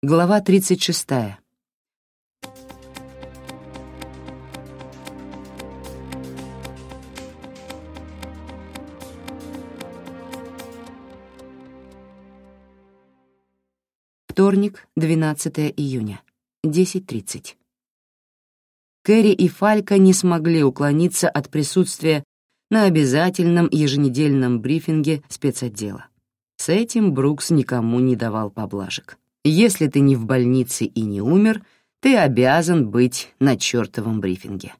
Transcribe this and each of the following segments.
Глава 36. Вторник, 12 июня, 10.30. Кэрри и Фалька не смогли уклониться от присутствия на обязательном еженедельном брифинге спецотдела. С этим Брукс никому не давал поблажек. Если ты не в больнице и не умер, ты обязан быть на чертовом брифинге.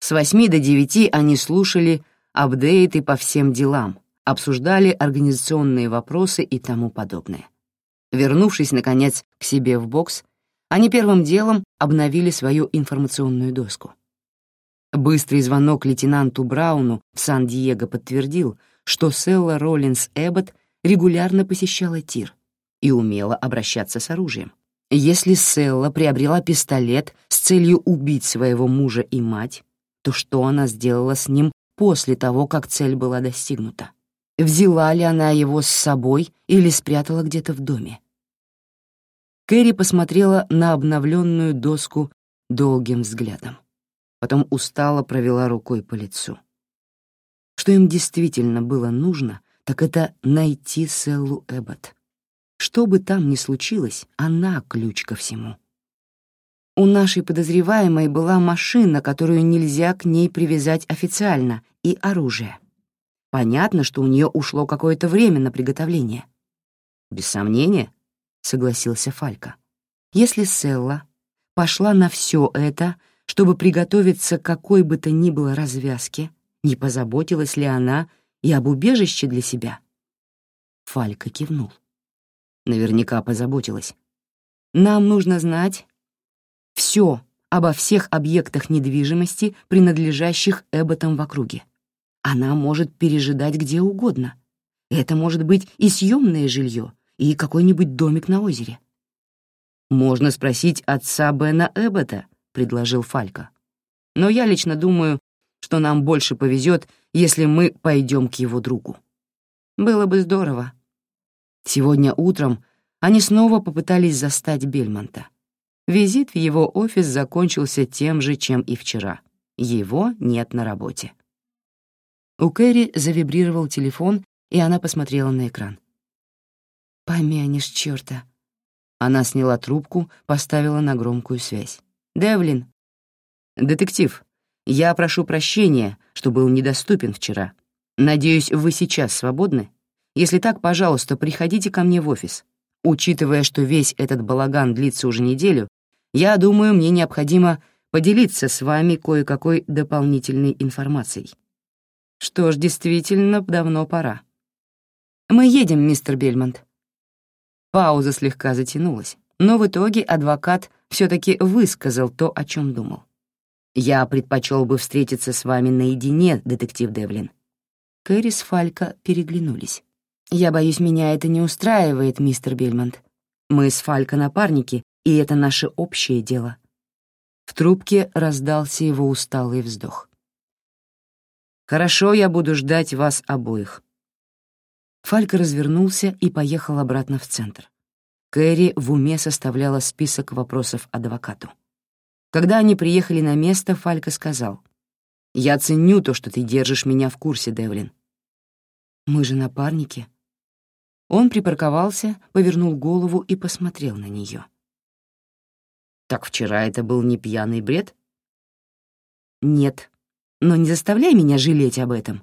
С восьми до девяти они слушали апдейты по всем делам, обсуждали организационные вопросы и тому подобное. Вернувшись, наконец, к себе в бокс, они первым делом обновили свою информационную доску. Быстрый звонок лейтенанту Брауну в Сан-Диего подтвердил, что Селла Роллинс Эббот регулярно посещала тир и умела обращаться с оружием. Если Селла приобрела пистолет с целью убить своего мужа и мать, то что она сделала с ним после того, как цель была достигнута? Взяла ли она его с собой или спрятала где-то в доме? Кэрри посмотрела на обновленную доску долгим взглядом. Потом устало провела рукой по лицу. Что им действительно было нужно, так это найти Селлу Эббот. Что бы там ни случилось, она ключ ко всему. У нашей подозреваемой была машина, которую нельзя к ней привязать официально, и оружие. Понятно, что у нее ушло какое-то время на приготовление. «Без сомнения», — согласился Фалька. «Если Селла пошла на все это, чтобы приготовиться к какой бы то ни было развязке, не позаботилась ли она и об убежище для себя?» Фалька кивнул. Наверняка позаботилась. «Нам нужно знать все обо всех объектах недвижимости, принадлежащих Эбботам в округе. Она может пережидать где угодно. Это может быть и съемное жилье, и какой-нибудь домик на озере. «Можно спросить отца Бена Эббота», — предложил Фалька. «Но я лично думаю, что нам больше повезет, если мы пойдем к его другу. Было бы здорово. Сегодня утром они снова попытались застать Бельмонта. Визит в его офис закончился тем же, чем и вчера. Его нет на работе. У Кэрри завибрировал телефон, и она посмотрела на экран. «Помянешь чёрта». Она сняла трубку, поставила на громкую связь. «Девлин». «Детектив, я прошу прощения, что был недоступен вчера. Надеюсь, вы сейчас свободны? Если так, пожалуйста, приходите ко мне в офис. Учитывая, что весь этот балаган длится уже неделю, я думаю, мне необходимо поделиться с вами кое-какой дополнительной информацией. Что ж, действительно, давно пора. Мы едем, мистер Бельмонт. Пауза слегка затянулась, но в итоге адвокат все-таки высказал то, о чем думал. «Я предпочел бы встретиться с вами наедине, детектив Девлин». Кэрри с Фалька переглянулись. «Я боюсь, меня это не устраивает, мистер Бельмонт. Мы с Фалька напарники, и это наше общее дело». В трубке раздался его усталый вздох. «Хорошо, я буду ждать вас обоих». Фалька развернулся и поехал обратно в центр. Кэрри в уме составляла список вопросов адвокату. Когда они приехали на место, Фалька сказал, «Я ценю то, что ты держишь меня в курсе, Девлин». «Мы же напарники». Он припарковался, повернул голову и посмотрел на нее. «Так вчера это был не пьяный бред?» «Нет, но не заставляй меня жалеть об этом».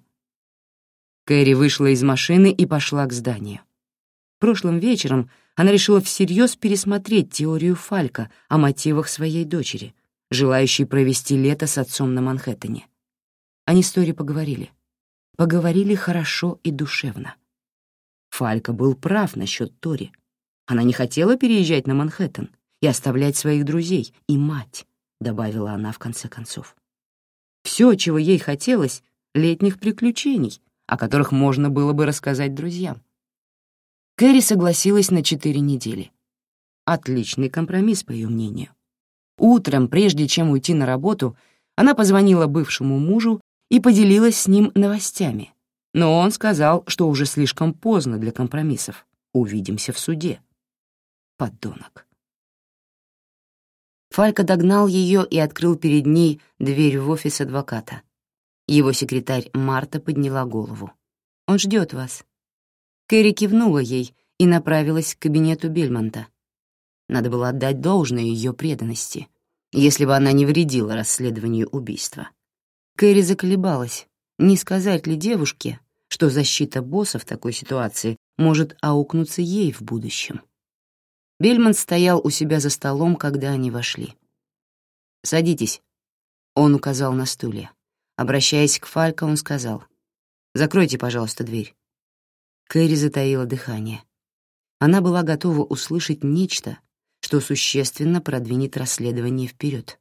Кэрри вышла из машины и пошла к зданию. Прошлым вечером она решила всерьез пересмотреть теорию Фалька о мотивах своей дочери — желающий провести лето с отцом на Манхэттене. Они с Тори поговорили. Поговорили хорошо и душевно. Фалька был прав насчет Тори. Она не хотела переезжать на Манхэттен и оставлять своих друзей и мать, добавила она в конце концов. Все, чего ей хотелось, — летних приключений, о которых можно было бы рассказать друзьям. Кэрри согласилась на четыре недели. Отличный компромисс, по ее мнению. Утром, прежде чем уйти на работу, она позвонила бывшему мужу и поделилась с ним новостями. Но он сказал, что уже слишком поздно для компромиссов. Увидимся в суде. Подонок. Фалька догнал ее и открыл перед ней дверь в офис адвоката. Его секретарь Марта подняла голову. «Он ждет вас». Кэрри кивнула ей и направилась к кабинету Бельмонта. Надо было отдать должное ее преданности, если бы она не вредила расследованию убийства. Кэрри заколебалась, не сказать ли девушке, что защита босса в такой ситуации может аукнуться ей в будущем. Бельмонт стоял у себя за столом, когда они вошли. «Садитесь», — он указал на стулья. Обращаясь к Фалько, он сказал, «Закройте, пожалуйста, дверь». Кэрри затаила дыхание. Она была готова услышать нечто, что существенно продвинет расследование вперед.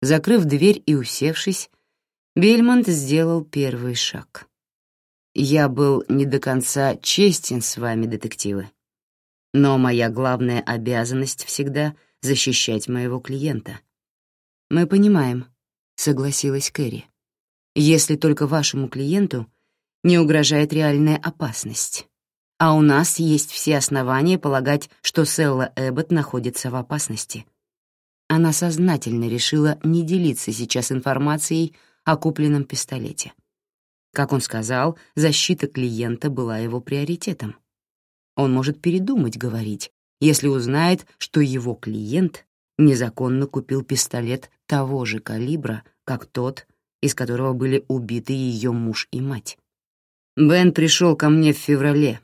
Закрыв дверь и усевшись, Бельмонт сделал первый шаг. «Я был не до конца честен с вами, детективы. Но моя главная обязанность всегда — защищать моего клиента. Мы понимаем, — согласилась Кэрри. Если только вашему клиенту не угрожает реальная опасность. А у нас есть все основания полагать, что Селла Эббот находится в опасности. Она сознательно решила не делиться сейчас информацией о купленном пистолете. Как он сказал, защита клиента была его приоритетом. Он может передумать говорить, если узнает, что его клиент незаконно купил пистолет того же калибра, как тот, из которого были убиты ее муж и мать. Бен пришел ко мне в феврале.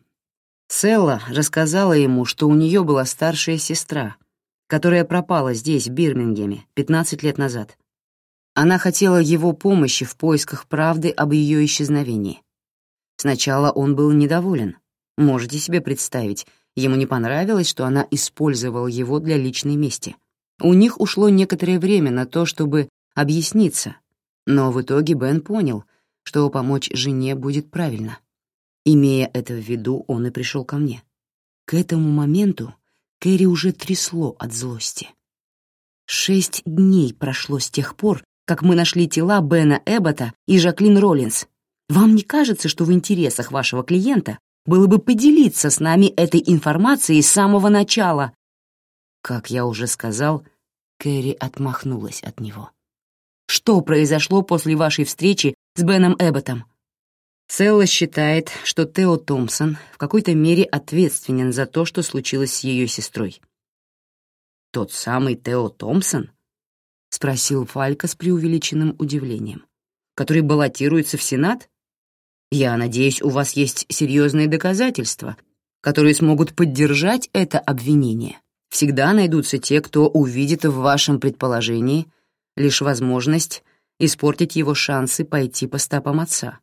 Селла рассказала ему, что у нее была старшая сестра, которая пропала здесь, в Бирмингеме, 15 лет назад. Она хотела его помощи в поисках правды об ее исчезновении. Сначала он был недоволен, Можете себе представить, ему не понравилось, что она использовала его для личной мести. У них ушло некоторое время на то, чтобы объясниться, но в итоге Бен понял, что помочь жене будет правильно. Имея это в виду, он и пришел ко мне. К этому моменту Кэрри уже трясло от злости. Шесть дней прошло с тех пор, как мы нашли тела Бена Эббота и Жаклин Роллинс. Вам не кажется, что в интересах вашего клиента было бы поделиться с нами этой информацией с самого начала. Как я уже сказал, Кэрри отмахнулась от него. Что произошло после вашей встречи с Беном Эбботом? Селла считает, что Тео Томпсон в какой-то мере ответственен за то, что случилось с ее сестрой. «Тот самый Тео Томпсон?» — спросил Фалька с преувеличенным удивлением. «Который баллотируется в Сенат?» Я надеюсь, у вас есть серьезные доказательства, которые смогут поддержать это обвинение. Всегда найдутся те, кто увидит в вашем предположении лишь возможность испортить его шансы пойти по стопам отца.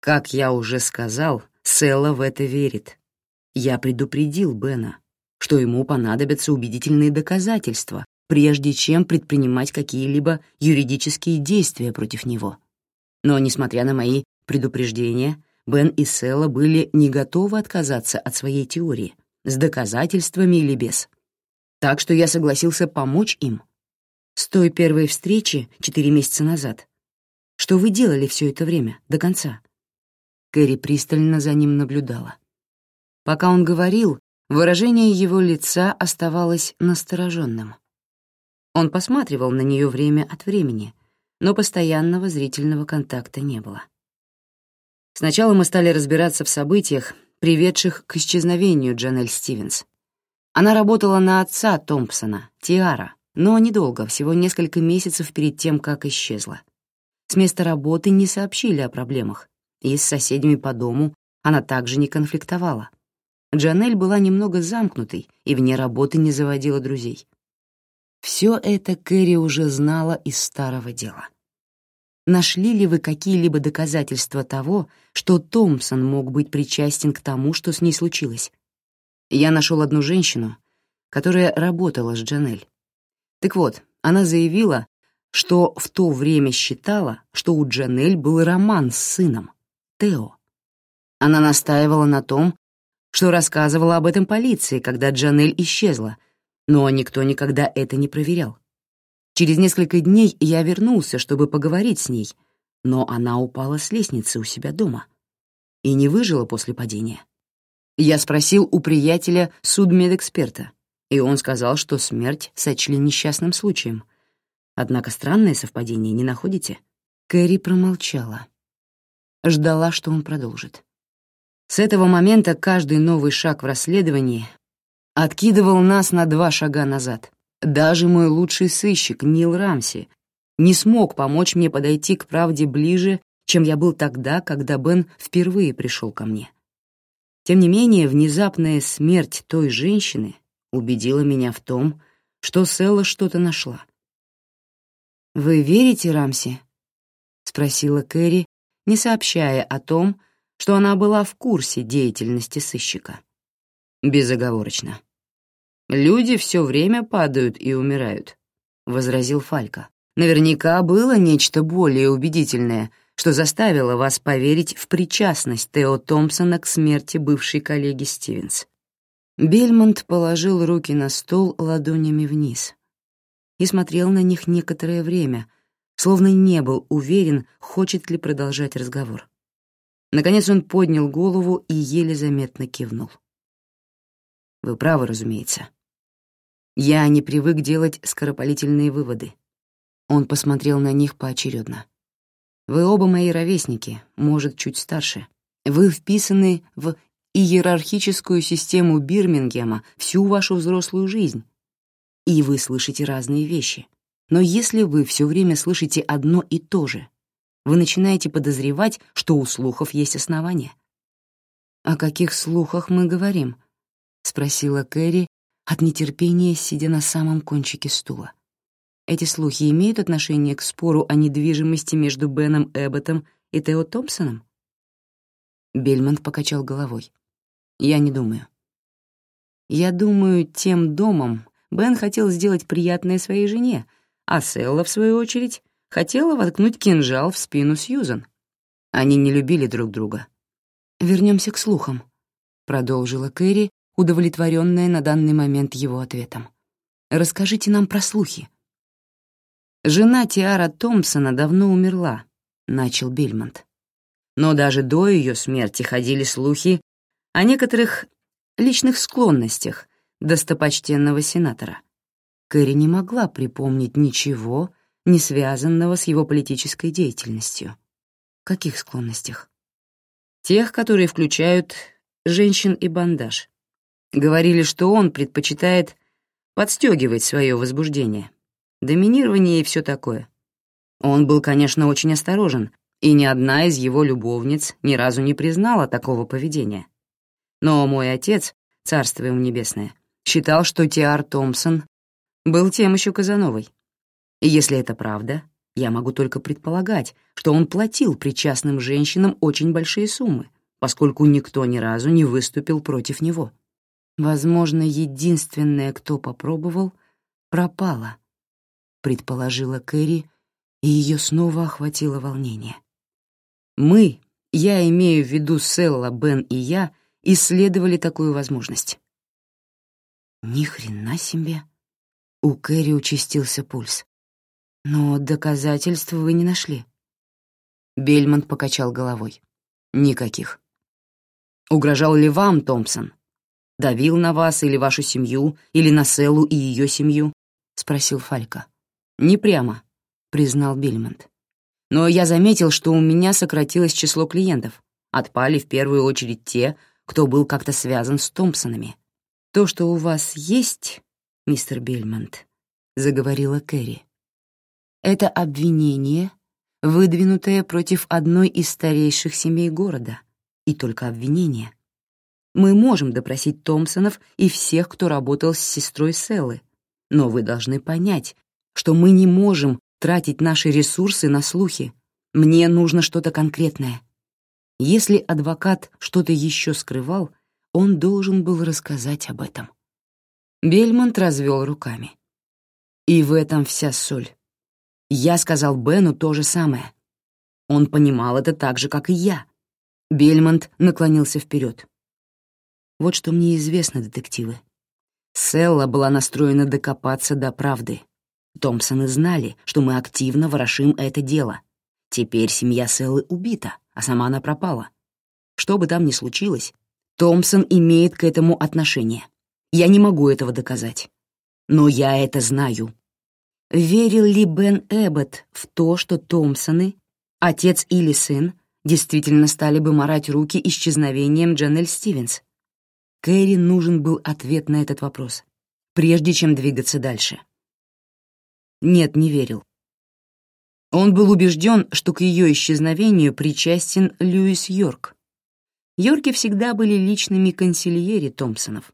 Как я уже сказал, Селла в это верит. Я предупредил Бена, что ему понадобятся убедительные доказательства, прежде чем предпринимать какие-либо юридические действия против него. Но, несмотря на мои предупреждения, Бен и Селла были не готовы отказаться от своей теории, с доказательствами или без. Так что я согласился помочь им. С той первой встречи четыре месяца назад. Что вы делали все это время, до конца? Кэрри пристально за ним наблюдала. Пока он говорил, выражение его лица оставалось настороженным. Он посматривал на нее время от времени, но постоянного зрительного контакта не было. Сначала мы стали разбираться в событиях, приведших к исчезновению Джанель Стивенс. Она работала на отца Томпсона, Тиара, но недолго, всего несколько месяцев перед тем, как исчезла. С места работы не сообщили о проблемах, и с соседями по дому она также не конфликтовала. Джанель была немного замкнутой и вне работы не заводила друзей. Все это Кэрри уже знала из старого дела. Нашли ли вы какие-либо доказательства того, что Томпсон мог быть причастен к тому, что с ней случилось? Я нашел одну женщину, которая работала с Джанель. Так вот, она заявила, что в то время считала, что у Джанель был роман с сыном, Тео. Она настаивала на том, что рассказывала об этом полиции, когда Джанель исчезла, но никто никогда это не проверял. Через несколько дней я вернулся, чтобы поговорить с ней, но она упала с лестницы у себя дома и не выжила после падения. Я спросил у приятеля судмедэксперта, и он сказал, что смерть сочли несчастным случаем. Однако странное совпадение не находите? Кэрри промолчала. Ждала, что он продолжит. С этого момента каждый новый шаг в расследовании откидывал нас на два шага назад. Даже мой лучший сыщик Нил Рамси не смог помочь мне подойти к правде ближе, чем я был тогда, когда Бен впервые пришел ко мне. Тем не менее, внезапная смерть той женщины убедила меня в том, что Селла что-то нашла. «Вы верите Рамси?» — спросила Кэрри, не сообщая о том, что она была в курсе деятельности сыщика. Безоговорочно. «Люди все время падают и умирают», — возразил Фалька. «Наверняка было нечто более убедительное — что заставило вас поверить в причастность Тео Томпсона к смерти бывшей коллеги Стивенс. Бельмонт положил руки на стол ладонями вниз и смотрел на них некоторое время, словно не был уверен, хочет ли продолжать разговор. Наконец он поднял голову и еле заметно кивнул. «Вы правы, разумеется. Я не привык делать скоропалительные выводы». Он посмотрел на них поочередно. Вы оба мои ровесники, может, чуть старше. Вы вписаны в иерархическую систему Бирмингема всю вашу взрослую жизнь. И вы слышите разные вещи. Но если вы все время слышите одно и то же, вы начинаете подозревать, что у слухов есть основания. «О каких слухах мы говорим?» — спросила Кэрри от нетерпения, сидя на самом кончике стула. Эти слухи имеют отношение к спору о недвижимости между Беном Эбботом и Тео Томпсоном? Бельмонт покачал головой. Я не думаю. Я думаю, тем домом Бен хотел сделать приятное своей жене, а Селла, в свою очередь, хотела воткнуть кинжал в спину Сьюзан. Они не любили друг друга. Вернемся к слухам», — продолжила Кэрри, удовлетворенная на данный момент его ответом. «Расскажите нам про слухи. «Жена Тиара Томпсона давно умерла», — начал Бильмонт. Но даже до ее смерти ходили слухи о некоторых личных склонностях достопочтенного сенатора. Кэрри не могла припомнить ничего, не связанного с его политической деятельностью. Каких склонностях? Тех, которые включают женщин и бандаж. Говорили, что он предпочитает подстегивать свое возбуждение доминирование и все такое. Он был, конечно, очень осторожен, и ни одна из его любовниц ни разу не признала такого поведения. Но мой отец, царство ему небесное, считал, что Тиар Томпсон был тем еще Казановой. И если это правда, я могу только предполагать, что он платил причастным женщинам очень большие суммы, поскольку никто ни разу не выступил против него. Возможно, единственное, кто попробовал, пропала — предположила Кэрри, и ее снова охватило волнение. Мы, я имею в виду Селла, Бен и я, исследовали такую возможность. Ни хрена себе. У Кэрри участился пульс. Но доказательств вы не нашли. Бельмонт покачал головой. Никаких. Угрожал ли вам Томпсон? Давил на вас или вашу семью, или на Селлу и ее семью? Спросил Фалька. «Не прямо», — признал Бильмонт. «Но я заметил, что у меня сократилось число клиентов. Отпали в первую очередь те, кто был как-то связан с Томпсонами. То, что у вас есть, мистер Бильмонт», — заговорила Кэрри, — «это обвинение, выдвинутое против одной из старейших семей города, и только обвинение. Мы можем допросить Томпсонов и всех, кто работал с сестрой Селлы, но вы должны понять, что мы не можем тратить наши ресурсы на слухи. Мне нужно что-то конкретное. Если адвокат что-то еще скрывал, он должен был рассказать об этом. Бельмонт развел руками. И в этом вся соль. Я сказал Бену то же самое. Он понимал это так же, как и я. Бельмонт наклонился вперед. Вот что мне известно, детективы. Селла была настроена докопаться до правды. Томпсоны знали, что мы активно ворошим это дело. Теперь семья Селлы убита, а сама она пропала. Что бы там ни случилось, Томпсон имеет к этому отношение. Я не могу этого доказать. Но я это знаю. Верил ли Бен Эббот в то, что Томпсоны, отец или сын, действительно стали бы морать руки исчезновением Джанель Стивенс? Кэрри нужен был ответ на этот вопрос, прежде чем двигаться дальше. Нет, не верил. Он был убежден, что к ее исчезновению причастен Льюис Йорк. Йорки всегда были личными консильери Томпсонов.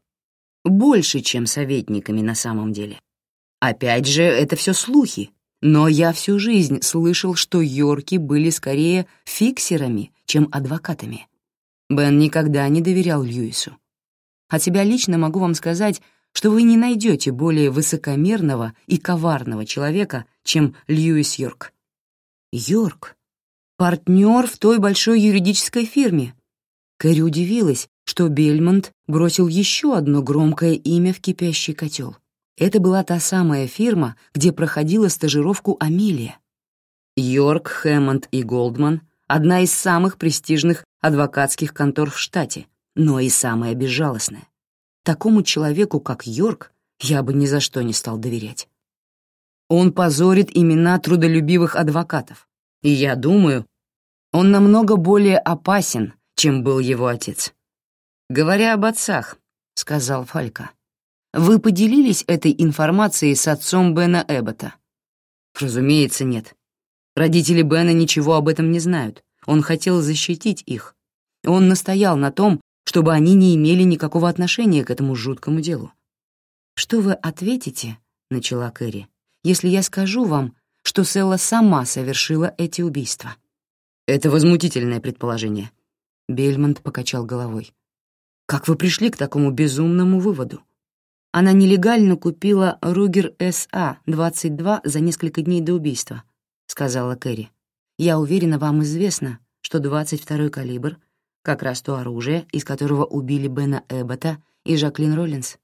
Больше, чем советниками на самом деле. Опять же, это все слухи, но я всю жизнь слышал, что Йорки были скорее фиксерами, чем адвокатами. Бен никогда не доверял Льюису. От себя лично могу вам сказать, что вы не найдете более высокомерного и коварного человека, чем Льюис Йорк. Йорк — партнер в той большой юридической фирме. Кэрри удивилась, что Бельмонт бросил еще одно громкое имя в кипящий котел. Это была та самая фирма, где проходила стажировку Амелия. Йорк, Хэммонд и Голдман — одна из самых престижных адвокатских контор в штате, но и самая безжалостная. Такому человеку, как Йорк, я бы ни за что не стал доверять. Он позорит имена трудолюбивых адвокатов, и я думаю, он намного более опасен, чем был его отец. «Говоря об отцах», — сказал Фалька, — «вы поделились этой информацией с отцом Бена Эббота?» «Разумеется, нет. Родители Бена ничего об этом не знают. Он хотел защитить их. Он настоял на том, чтобы они не имели никакого отношения к этому жуткому делу. «Что вы ответите?» — начала Кэрри, «если я скажу вам, что Селла сама совершила эти убийства?» «Это возмутительное предположение». Бельмонт покачал головой. «Как вы пришли к такому безумному выводу?» Она нелегально купила Ругер СА-22 за несколько дней до убийства, — сказала Кэрри. «Я уверена, вам известно, что 22-й калибр — как раз то оружие, из которого убили Бена Эббота и Жаклин Роллинс.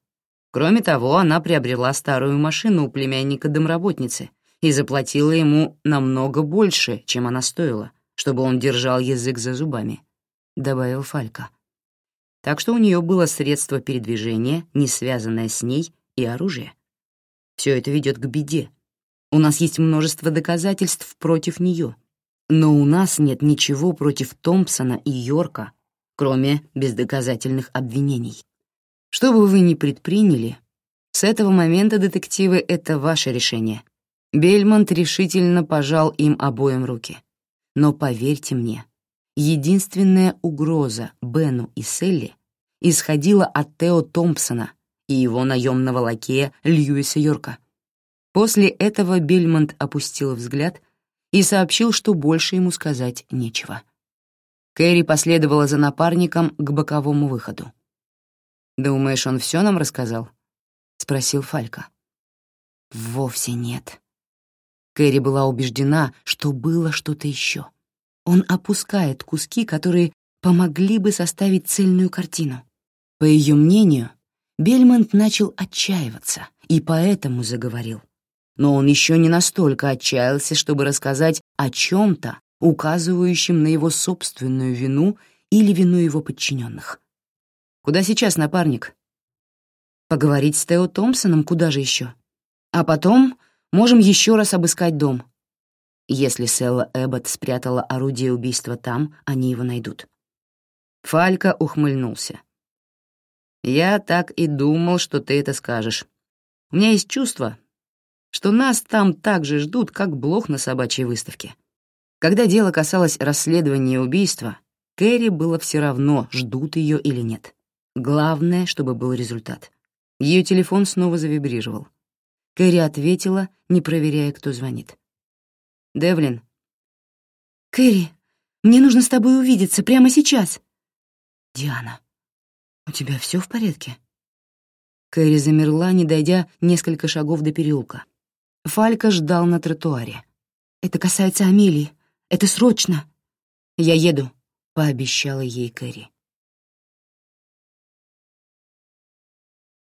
Кроме того, она приобрела старую машину у племянника домработницы и заплатила ему намного больше, чем она стоила, чтобы он держал язык за зубами, — добавил Фалька. Так что у нее было средство передвижения, не связанное с ней, и оружие. Все это ведет к беде. У нас есть множество доказательств против нее — но у нас нет ничего против Томпсона и Йорка, кроме бездоказательных обвинений. Что бы вы ни предприняли, с этого момента, детективы, это ваше решение. Бельмонт решительно пожал им обоим руки. Но поверьте мне, единственная угроза Бену и Селли исходила от Тео Томпсона и его наемного лакея Льюиса Йорка. После этого Бельмонт опустил взгляд и сообщил, что больше ему сказать нечего. Кэрри последовала за напарником к боковому выходу. «Думаешь, он все нам рассказал?» — спросил Фалька. «Вовсе нет». Кэрри была убеждена, что было что-то еще. Он опускает куски, которые помогли бы составить цельную картину. По ее мнению, Бельмонт начал отчаиваться и поэтому заговорил но он еще не настолько отчаялся, чтобы рассказать о чем-то, указывающем на его собственную вину или вину его подчиненных. «Куда сейчас, напарник?» «Поговорить с Тео Томпсоном, куда же еще? А потом можем еще раз обыскать дом. Если Селла Эббот спрятала орудие убийства там, они его найдут». Фалька ухмыльнулся. «Я так и думал, что ты это скажешь. У меня есть чувство, что нас там так же ждут, как блох на собачьей выставке. Когда дело касалось расследования убийства, Кэрри было все равно, ждут ее или нет. Главное, чтобы был результат. Ее телефон снова завибрировал. Кэрри ответила, не проверяя, кто звонит. «Девлин». «Кэрри, мне нужно с тобой увидеться прямо сейчас». «Диана, у тебя все в порядке?» Кэрри замерла, не дойдя несколько шагов до переулка. Фалька ждал на тротуаре. «Это касается Амелии. Это срочно!» «Я еду», — пообещала ей Кэрри.